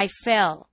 I fell.